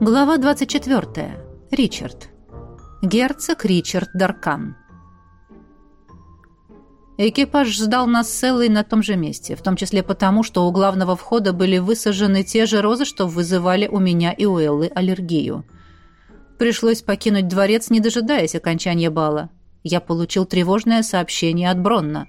Глава 24. Ричард. Герцог Ричард Даркан. Экипаж ждал нас Эллой на том же месте, в том числе потому, что у главного входа были высажены те же розы, что вызывали у меня и у Эллы аллергию. Пришлось покинуть дворец, не дожидаясь окончания бала. Я получил тревожное сообщение от Бронна.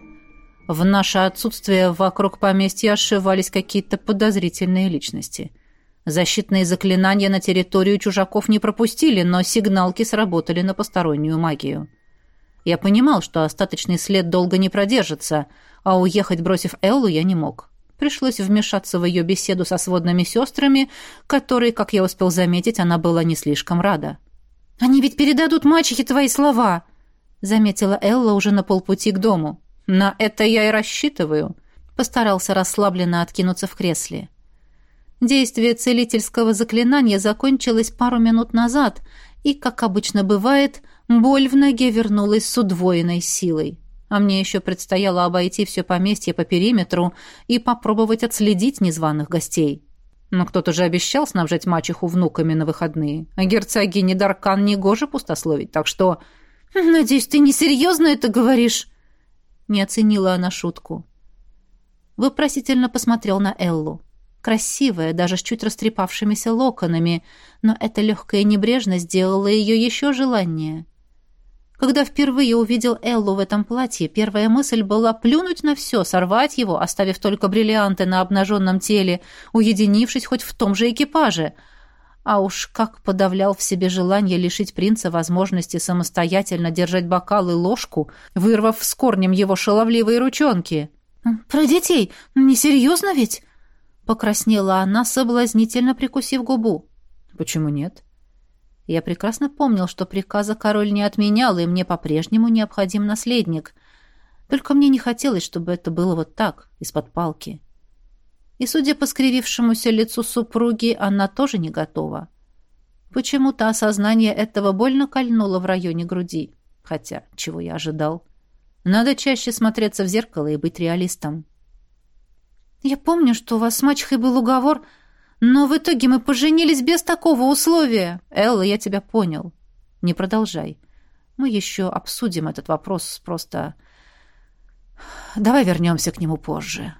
В наше отсутствие вокруг поместья ошивались какие-то подозрительные личности – Защитные заклинания на территорию чужаков не пропустили, но сигналки сработали на постороннюю магию. Я понимал, что остаточный след долго не продержится, а уехать, бросив Эллу, я не мог. Пришлось вмешаться в ее беседу со сводными сестрами, которой, как я успел заметить, она была не слишком рада. «Они ведь передадут мачехе твои слова!» — заметила Элла уже на полпути к дому. «На это я и рассчитываю», — постарался расслабленно откинуться в кресле. Действие целительского заклинания закончилось пару минут назад, и, как обычно бывает, боль в ноге вернулась с удвоенной силой. А мне еще предстояло обойти все поместье по периметру и попробовать отследить незваных гостей. Но кто-то же обещал снабжать мачеху внуками на выходные. А герцогине Даркан негоже пустословить, так что... «Надеюсь, ты несерьезно это говоришь?» Не оценила она шутку. Вопросительно посмотрел на Эллу красивая, даже с чуть растрепавшимися локонами, но эта легкая небрежность сделала ее еще желаннее. Когда впервые увидел Эллу в этом платье, первая мысль была плюнуть на все, сорвать его, оставив только бриллианты на обнаженном теле, уединившись хоть в том же экипаже. А уж как подавлял в себе желание лишить принца возможности самостоятельно держать бокал и ложку, вырвав с корнем его шаловливые ручонки. «Про детей? Несерьезно ведь?» Покраснела она, соблазнительно прикусив губу. «Почему нет?» Я прекрасно помнил, что приказа король не отменял, и мне по-прежнему необходим наследник. Только мне не хотелось, чтобы это было вот так, из-под палки. И, судя по скривившемуся лицу супруги, она тоже не готова. Почему-то осознание этого больно кольнуло в районе груди. Хотя, чего я ожидал? Надо чаще смотреться в зеркало и быть реалистом. «Я помню, что у вас с мачехой был уговор, но в итоге мы поженились без такого условия. Элла, я тебя понял. Не продолжай. Мы еще обсудим этот вопрос, просто... Давай вернемся к нему позже.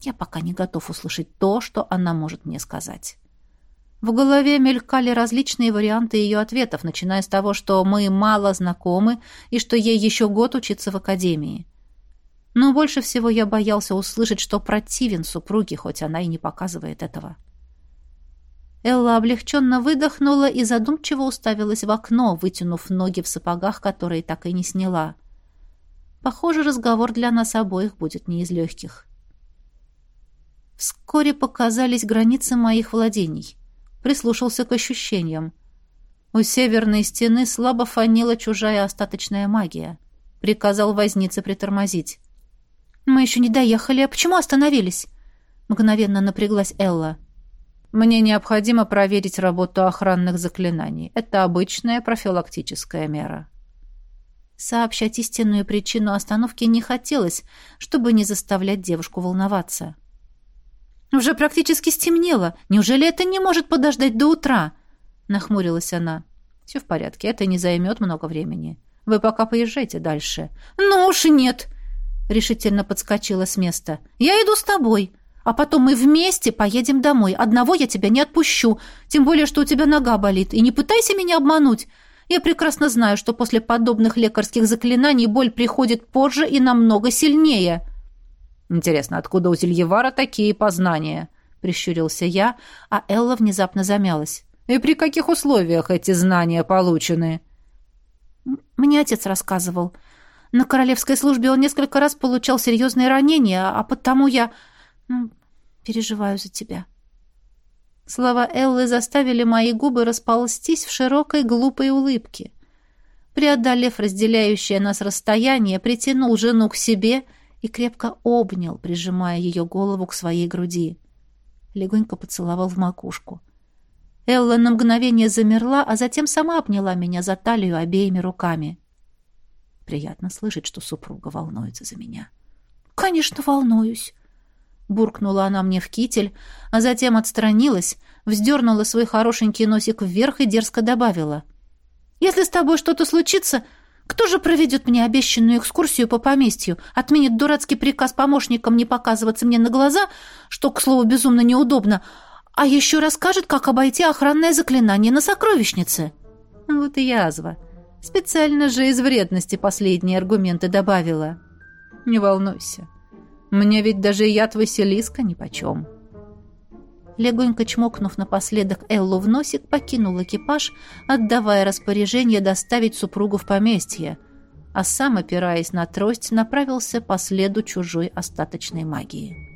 Я пока не готов услышать то, что она может мне сказать». В голове мелькали различные варианты ее ответов, начиная с того, что мы мало знакомы и что ей еще год учиться в академии. Но больше всего я боялся услышать, что противен супруге, хоть она и не показывает этого. Элла облегченно выдохнула и задумчиво уставилась в окно, вытянув ноги в сапогах, которые так и не сняла. Похоже, разговор для нас обоих будет не из легких. Вскоре показались границы моих владений. Прислушался к ощущениям. У северной стены слабо фанила чужая остаточная магия. Приказал вознице притормозить. «Мы еще не доехали. А почему остановились?» Мгновенно напряглась Элла. «Мне необходимо проверить работу охранных заклинаний. Это обычная профилактическая мера». Сообщать истинную причину остановки не хотелось, чтобы не заставлять девушку волноваться. «Уже практически стемнело. Неужели это не может подождать до утра?» Нахмурилась она. «Все в порядке, это не займет много времени. Вы пока поезжайте дальше». «Ну уж нет!» Решительно подскочила с места. «Я иду с тобой, а потом мы вместе поедем домой. Одного я тебя не отпущу, тем более, что у тебя нога болит. И не пытайся меня обмануть. Я прекрасно знаю, что после подобных лекарских заклинаний боль приходит позже и намного сильнее». «Интересно, откуда у Зельевара такие познания?» — прищурился я, а Элла внезапно замялась. «И при каких условиях эти знания получены?» «Мне отец рассказывал». На королевской службе он несколько раз получал серьезные ранения, а потому я... Ну, переживаю за тебя». Слова Эллы заставили мои губы расползтись в широкой глупой улыбке. Преодолев разделяющее нас расстояние, притянул жену к себе и крепко обнял, прижимая ее голову к своей груди. Легонько поцеловал в макушку. Элла на мгновение замерла, а затем сама обняла меня за талию обеими руками. Приятно слышать, что супруга волнуется за меня. «Конечно, волнуюсь!» буркнула она мне в китель, а затем отстранилась, вздернула свой хорошенький носик вверх и дерзко добавила. «Если с тобой что-то случится, кто же проведет мне обещанную экскурсию по поместью, отменит дурацкий приказ помощникам не показываться мне на глаза, что, к слову, безумно неудобно, а еще расскажет, как обойти охранное заклинание на сокровищнице?» Вот и язва. Специально же из вредности последние аргументы добавила. «Не волнуйся, мне ведь даже яд Василиска нипочем». Легонько чмокнув напоследок Эллу в носик, покинул экипаж, отдавая распоряжение доставить супругу в поместье, а сам, опираясь на трость, направился по следу чужой остаточной магии.